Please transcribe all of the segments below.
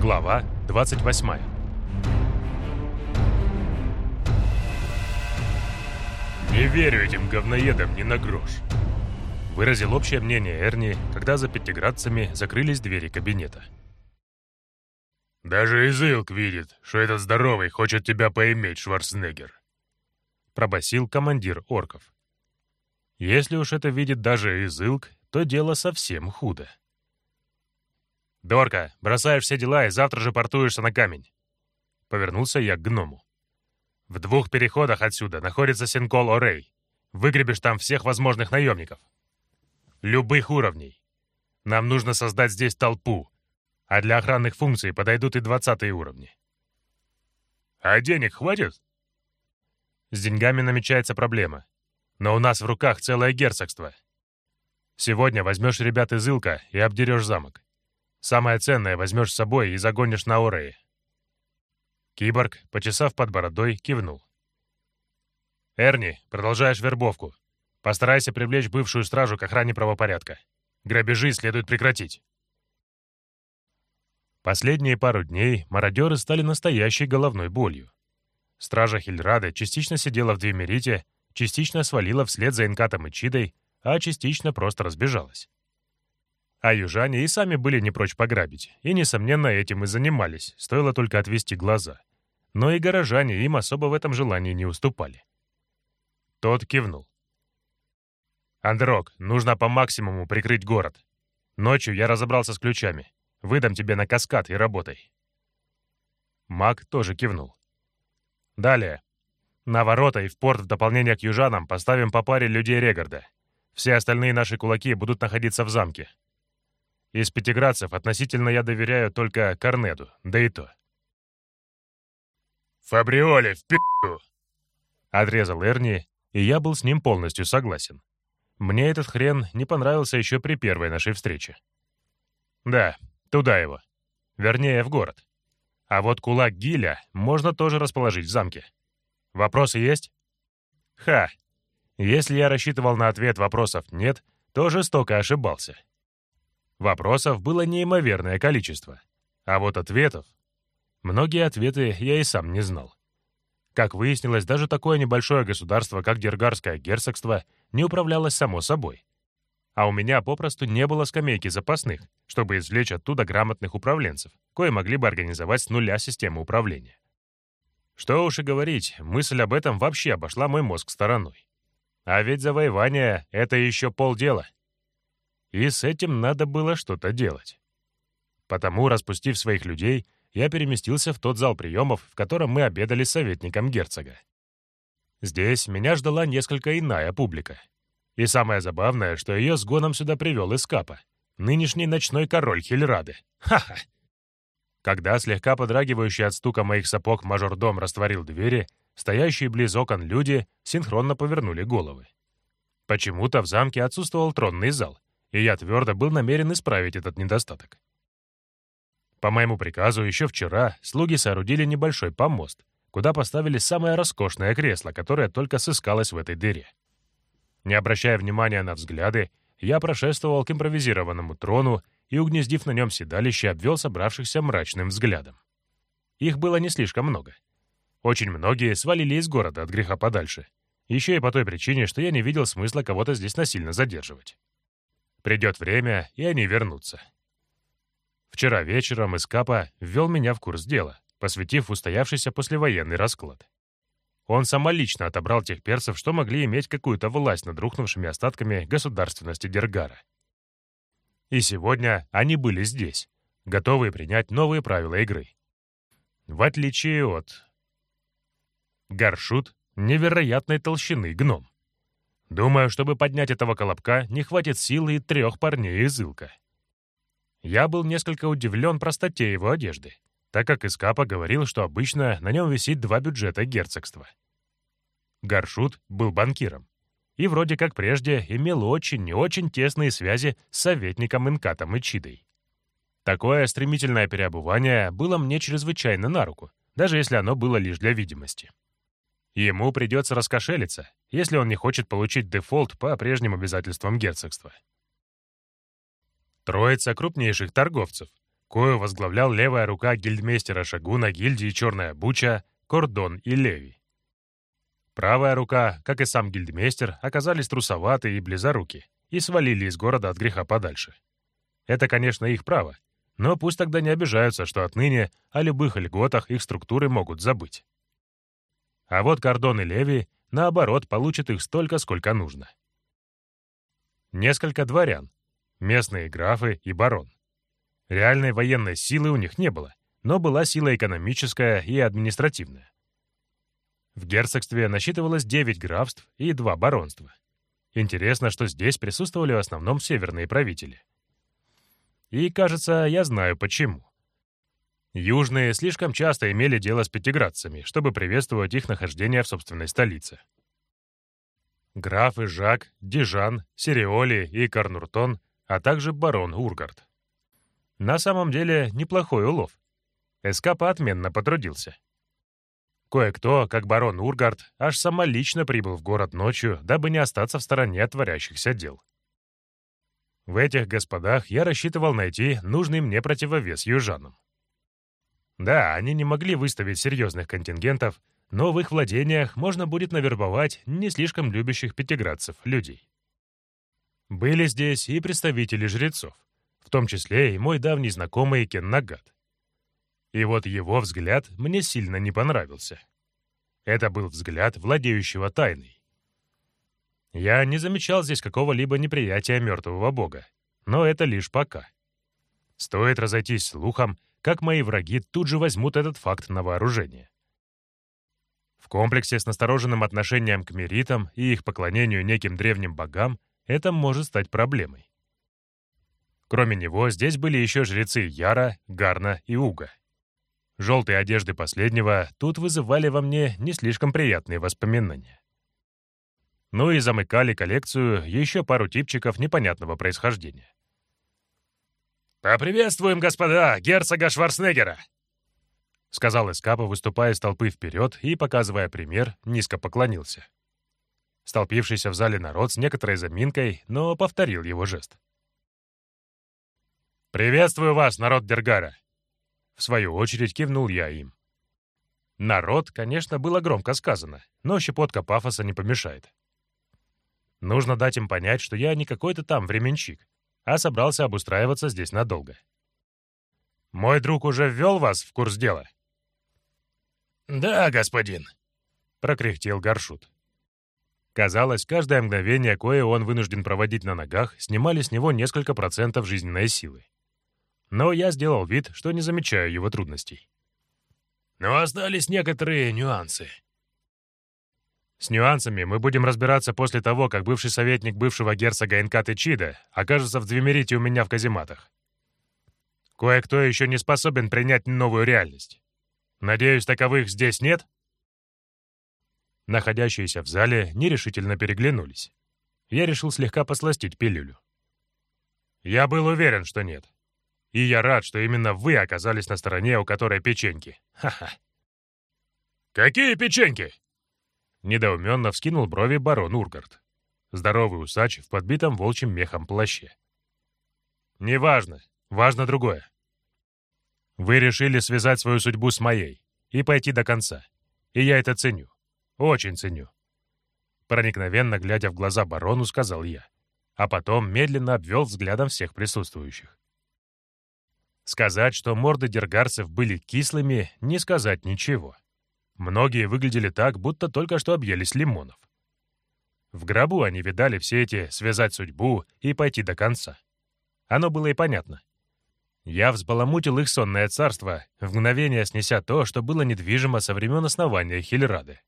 Глава 28 «Не верю этим говноедам ни на грош», — выразил общее мнение Эрни, когда за пятиградцами закрылись двери кабинета. «Даже Изылк видит, что этот здоровый хочет тебя поиметь, Шварценеггер», — пробасил командир орков. «Если уж это видит даже Изылк, то дело совсем худо». «Дорка, бросаешь все дела и завтра же портуешься на камень». Повернулся я к гному. «В двух переходах отсюда находится Синкол-Орей. Выгребешь там всех возможных наемников. Любых уровней. Нам нужно создать здесь толпу, а для охранных функций подойдут и двадцатые уровни». «А денег хватит?» С деньгами намечается проблема. Но у нас в руках целое герцогство. Сегодня возьмешь ребят из Илка и обдерешь замок. Самое ценное возьмешь с собой и загонишь на Орее». Киборг, почесав под бородой, кивнул. «Эрни, продолжаешь вербовку. Постарайся привлечь бывшую стражу к охране правопорядка. Грабежи следует прекратить». Последние пару дней мародеры стали настоящей головной болью. Стража Хильрады частично сидела в Двемерите, частично свалила вслед за Инкатом и Чидой, а частично просто разбежалась. А южане и сами были не прочь пограбить, и, несомненно, этим и занимались, стоило только отвести глаза. Но и горожане им особо в этом желании не уступали. Тот кивнул. «Андрок, нужно по максимуму прикрыть город. Ночью я разобрался с ключами. Выдам тебе на каскад и работай». Маг тоже кивнул. «Далее. На ворота и в порт в дополнение к южанам поставим по паре людей Регарда. Все остальные наши кулаки будут находиться в замке. Из пятиградцев относительно я доверяю только Корнету, да и то. «Фабриоли, в пи***у!» Отрезал Эрни, и я был с ним полностью согласен. Мне этот хрен не понравился еще при первой нашей встрече. Да, туда его. Вернее, в город. А вот кулак Гиля можно тоже расположить в замке. Вопросы есть? Ха! Если я рассчитывал на ответ вопросов «нет», то жестоко ошибался. Вопросов было неимоверное количество. А вот ответов... Многие ответы я и сам не знал. Как выяснилось, даже такое небольшое государство, как Дергарское герцогство, не управлялось само собой. А у меня попросту не было скамейки запасных, чтобы извлечь оттуда грамотных управленцев, кои могли бы организовать с нуля систему управления. Что уж и говорить, мысль об этом вообще обошла мой мозг стороной. А ведь завоевание — это еще полдела — и с этим надо было что-то делать. Потому, распустив своих людей, я переместился в тот зал приемов, в котором мы обедали с советником герцога. Здесь меня ждала несколько иная публика. И самое забавное, что ее с гоном сюда привел Искапа, нынешний ночной король Хильрады. Ха-ха! Когда слегка подрагивающий от стука моих сапог мажордом растворил двери, стоящие близ окон люди синхронно повернули головы. Почему-то в замке отсутствовал тронный зал, и я твердо был намерен исправить этот недостаток. По моему приказу, еще вчера слуги соорудили небольшой помост, куда поставили самое роскошное кресло, которое только сыскалось в этой дыре. Не обращая внимания на взгляды, я прошествовал к импровизированному трону и, угнездив на нем седалище, обвел собравшихся мрачным взглядом. Их было не слишком много. Очень многие свалили из города от греха подальше. Еще и по той причине, что я не видел смысла кого-то здесь насильно задерживать. Придет время, и они вернутся. Вчера вечером Искапа ввел меня в курс дела, посвятив устоявшийся послевоенный расклад. Он самолично отобрал тех персов, что могли иметь какую-то власть над рухнувшими остатками государственности Дергара. И сегодня они были здесь, готовые принять новые правила игры. В отличие от... Гаршут невероятной толщины гном. Думаю, чтобы поднять этого колобка, не хватит силы и трех парней из Илка. Я был несколько удивлен простоте его одежды, так как Искапа говорил, что обычно на нем висит два бюджета герцогства. Гаршут был банкиром и вроде как прежде имел очень и очень тесные связи с советником Инкатом и Чидой. Такое стремительное переобувание было мне чрезвычайно на руку, даже если оно было лишь для видимости. Ему придется раскошелиться, если он не хочет получить дефолт по прежним обязательствам герцогства. Троица крупнейших торговцев, кою возглавлял левая рука гильдмейстера Шагуна гильдии Черная Буча, Кордон и Леви. Правая рука, как и сам гильдмейстер, оказались трусоваты и близоруки и свалили из города от греха подальше. Это, конечно, их право, но пусть тогда не обижаются, что отныне о любых льготах их структуры могут забыть. А вот Кордон и Леви, наоборот, получат их столько, сколько нужно. Несколько дворян, местные графы и барон. Реальной военной силы у них не было, но была сила экономическая и административная. В герцогстве насчитывалось 9 графств и 2 баронства. Интересно, что здесь присутствовали в основном северные правители. И, кажется, я знаю почему. Южные слишком часто имели дело с пятиградцами, чтобы приветствовать их нахождение в собственной столице. Графы Жак, Дижан, Сириоли и Карнуртон, а также барон Ургард. На самом деле, неплохой улов. Эскапа отменно потрудился. Кое-кто, как барон Ургард, аж самолично прибыл в город ночью, дабы не остаться в стороне от творящихся дел. В этих господах я рассчитывал найти нужный мне противовес южанам. Да, они не могли выставить серьезных контингентов, но в их владениях можно будет навербовать не слишком любящих пятиградцев людей. Были здесь и представители жрецов, в том числе и мой давний знакомый Кен Нагат. И вот его взгляд мне сильно не понравился. Это был взгляд владеющего тайной. Я не замечал здесь какого-либо неприятия мертвого бога, но это лишь пока. Стоит разойтись слухом, как мои враги тут же возьмут этот факт на вооружение. В комплексе с настороженным отношением к меритам и их поклонению неким древним богам это может стать проблемой. Кроме него, здесь были еще жрецы Яра, Гарна и Уга. Желтые одежды последнего тут вызывали во мне не слишком приятные воспоминания. Ну и замыкали коллекцию еще пару типчиков непонятного происхождения. «Поприветствуем, господа, герцога Шварценеггера!» — сказал Эскапа, выступая из толпы вперед и, показывая пример, низко поклонился. Столпившийся в зале народ с некоторой заминкой, но повторил его жест. «Приветствую вас, народ Дергара!» В свою очередь кивнул я им. Народ, конечно, было громко сказано, но щепотка пафоса не помешает. Нужно дать им понять, что я не какой-то там временщик, а собрался обустраиваться здесь надолго. «Мой друг уже ввел вас в курс дела?» «Да, господин», — прокряхтел Горшут. Казалось, каждое мгновение, кое он вынужден проводить на ногах, снимали с него несколько процентов жизненной силы но я сделал вид, что не замечаю его трудностей. Но остались некоторые нюансы. С нюансами мы будем разбираться после того, как бывший советник бывшего герцога Энкаты Чида окажется в Двемерите у меня в казематах. Кое-кто еще не способен принять новую реальность. Надеюсь, таковых здесь нет? Находящиеся в зале нерешительно переглянулись. Я решил слегка посластить пилюлю. Я был уверен, что нет. И я рад, что именно вы оказались на стороне, у которой печеньки. Ха-ха. «Какие печеньки?» Недоуменно вскинул брови барон Ургард. Здоровый усач в подбитом волчьим мехом плаще. «Неважно. Важно другое. Вы решили связать свою судьбу с моей и пойти до конца. И я это ценю. Очень ценю». Проникновенно глядя в глаза барону, сказал я, а потом медленно обвел взглядом всех присутствующих. Сказать, что морды дергарцев были кислыми, не сказать ничего. Многие выглядели так, будто только что объелись лимонов. В гробу они видали все эти «связать судьбу» и пойти до конца. Оно было и понятно. Я взбаламутил их сонное царство, в мгновение снеся то, что было недвижимо со времен основания Хильрады.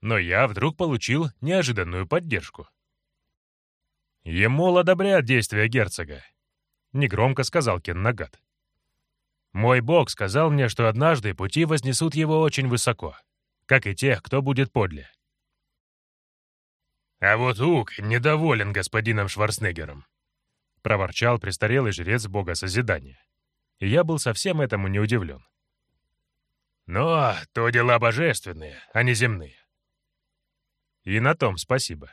Но я вдруг получил неожиданную поддержку. Ему одобряет действия герцога, — негромко сказал Кеннагат. Мой бог сказал мне, что однажды пути вознесут его очень высоко, как и тех, кто будет подле. «А вот Ук недоволен господином Шварценеггером», — проворчал престарелый жрец бога Созидания. И я был совсем этому не удивлен. «Но то дела божественные, а не земные». И на том спасибо.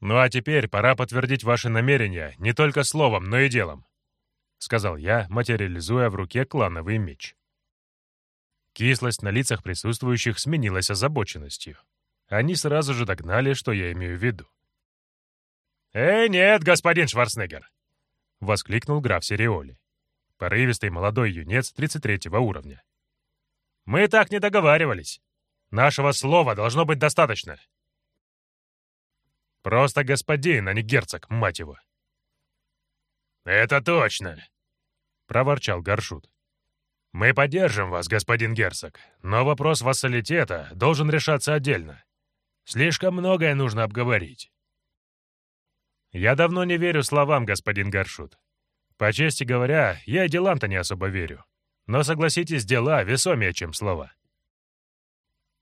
Ну а теперь пора подтвердить ваши намерения не только словом, но и делом. — сказал я, материализуя в руке клановый меч. Кислость на лицах присутствующих сменилась озабоченностью. Они сразу же догнали, что я имею в виду. «Эй, нет, господин Шварценеггер!» — воскликнул граф Сериоли. Порывистый молодой юнец 33 уровня. «Мы так не договаривались. Нашего слова должно быть достаточно. Просто господин, а не герцог, мать его!» «Это точно!» — проворчал Горшут. «Мы поддержим вас, господин герцог, но вопрос вассалитета должен решаться отдельно. Слишком многое нужно обговорить». «Я давно не верю словам, господин Горшут. По чести говоря, я и делам-то не особо верю. Но, согласитесь, дела весомее, чем слова».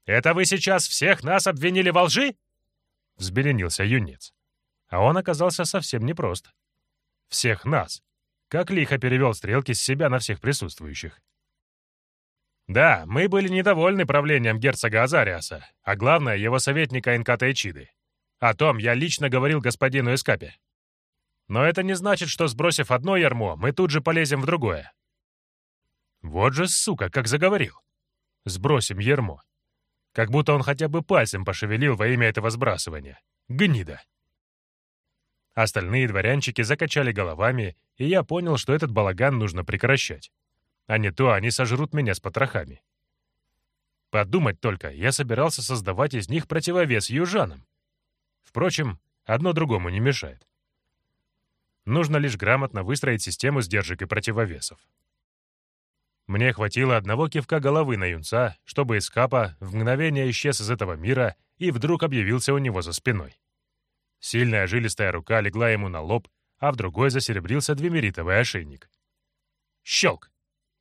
«Это вы сейчас всех нас обвинили во лжи?» — взбеленился юнец. А он оказался совсем непрост всех нас. Как лихо перевел стрелки с себя на всех присутствующих. Да, мы были недовольны правлением герцога Азариаса, а главное, его советника Энката Эчиды. О том я лично говорил господину Эскапе. Но это не значит, что, сбросив одно ярмо, мы тут же полезем в другое. Вот же сука, как заговорил. Сбросим ярмо. Как будто он хотя бы пальцем пошевелил во имя этого сбрасывания. Гнида. Остальные дворянчики закачали головами, и я понял, что этот балаган нужно прекращать. А не то они сожрут меня с потрохами. Подумать только, я собирался создавать из них противовес южанам. Впрочем, одно другому не мешает. Нужно лишь грамотно выстроить систему сдержек и противовесов. Мне хватило одного кивка головы на юнца, чтобы Эскапа в мгновение исчез из этого мира и вдруг объявился у него за спиной. Сильная жилистая рука легла ему на лоб, а в другой засеребрился двемеритовый ошейник. Щелк!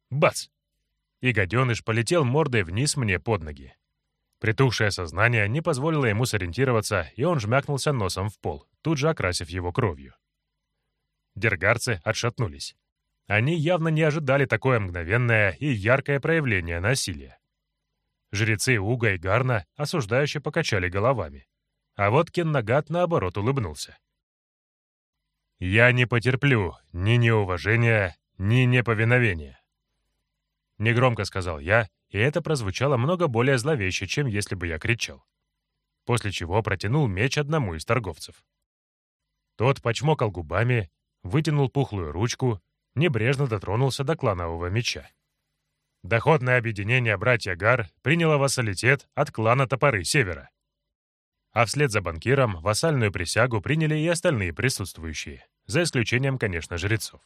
Бац! И гаденыш полетел мордой вниз мне под ноги. Притухшее сознание не позволило ему сориентироваться, и он жмякнулся носом в пол, тут же окрасив его кровью. Дергарцы отшатнулись. Они явно не ожидали такое мгновенное и яркое проявление насилия. Жрецы Уга и Гарна осуждающе покачали головами. А вот Кеннагат, наоборот, улыбнулся. «Я не потерплю ни неуважения, ни неповиновения», — негромко сказал я, и это прозвучало много более зловеще, чем если бы я кричал. После чего протянул меч одному из торговцев. Тот почмокал губами, вытянул пухлую ручку, небрежно дотронулся до кланового меча. Доходное объединение «Братья Гар» приняло вассалитет от клана Топоры Севера. А вслед за банкиром вассальную присягу приняли и остальные присутствующие, за исключением, конечно, жрецов.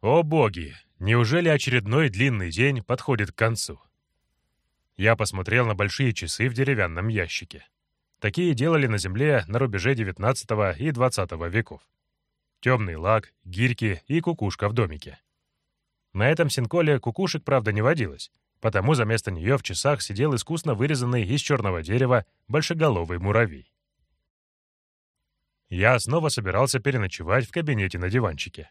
О боги! Неужели очередной длинный день подходит к концу? Я посмотрел на большие часы в деревянном ящике. Такие делали на Земле на рубеже XIX и XX веков темный лак, гирьки и кукушка в домике. На этом синколе кукушек, правда, не водилось, потому за место нее в часах сидел искусно вырезанный из черного дерева большеголовый муравей. Я снова собирался переночевать в кабинете на диванчике.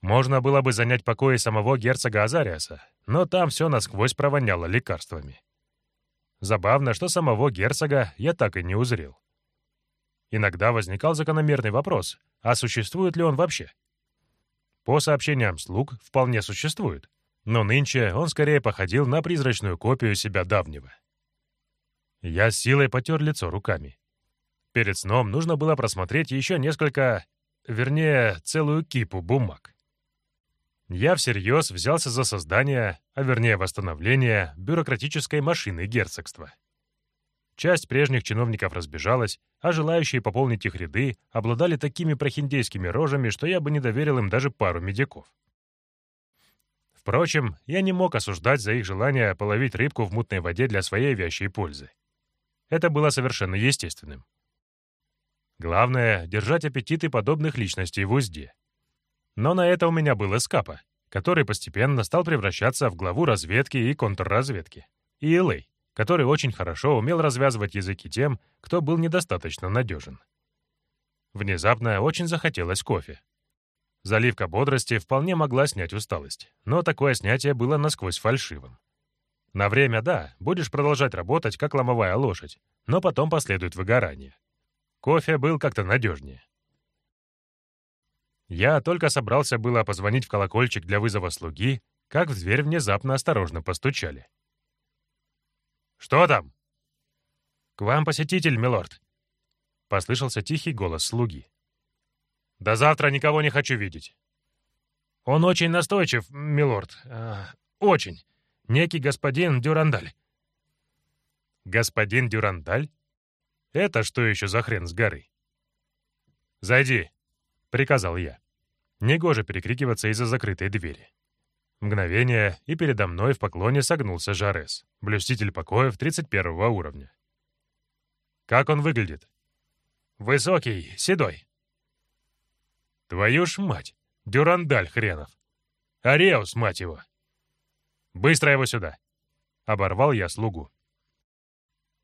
Можно было бы занять покои самого герцога Азариаса, но там все насквозь провоняло лекарствами. Забавно, что самого герцога я так и не узрел. Иногда возникал закономерный вопрос, а существует ли он вообще? По сообщениям слуг, вполне существует, но нынче он скорее походил на призрачную копию себя давнего. Я с силой потер лицо руками. Перед сном нужно было просмотреть еще несколько, вернее, целую кипу бумаг. Я всерьез взялся за создание, а вернее восстановление бюрократической машины герцогства. Часть прежних чиновников разбежалась, а желающие пополнить их ряды обладали такими прохиндейскими рожами, что я бы не доверил им даже пару медиков. Впрочем, я не мог осуждать за их желание половить рыбку в мутной воде для своей вящей пользы. Это было совершенно естественным. Главное — держать аппетиты подобных личностей в узде. Но на это у меня был эскапа, который постепенно стал превращаться в главу разведки и контрразведки, и Элэй который очень хорошо умел развязывать языки тем, кто был недостаточно надежен. Внезапно очень захотелось кофе. Заливка бодрости вполне могла снять усталость, но такое снятие было насквозь фальшивым. На время, да, будешь продолжать работать, как ломовая лошадь, но потом последует выгорание. Кофе был как-то надежнее. Я только собрался было позвонить в колокольчик для вызова слуги, как в дверь внезапно осторожно постучали. «Что там?» «К вам посетитель, милорд», — послышался тихий голос слуги. «До завтра никого не хочу видеть». «Он очень настойчив, милорд. Э, очень. Некий господин Дюрандаль». «Господин Дюрандаль? Это что еще за хрен с горы?» «Зайди», — приказал я. Негоже перекрикиваться из-за закрытой двери. Мгновение, и передо мной в поклоне согнулся Жарес, блюститель покоев 31 уровня. Как он выглядит? Высокий, седой. Твою ж мать, дюрандаль хренов. Ареус, мать его. Быстро его сюда. Оборвал я слугу.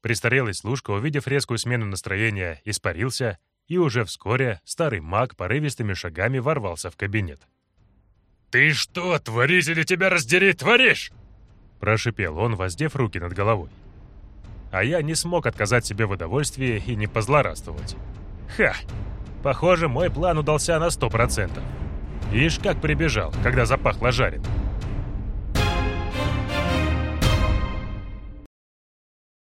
Престарелый служка, увидев резкую смену настроения, испарился, и уже вскоре старый маг порывистыми шагами ворвался в кабинет. «Ты что, творить или тебя раздери, творишь?» Прошипел он, воздев руки над головой. А я не смог отказать себе в удовольствии и не позлорадствовать. Ха! Похоже, мой план удался на сто процентов. Ишь, как прибежал, когда запахло жареным.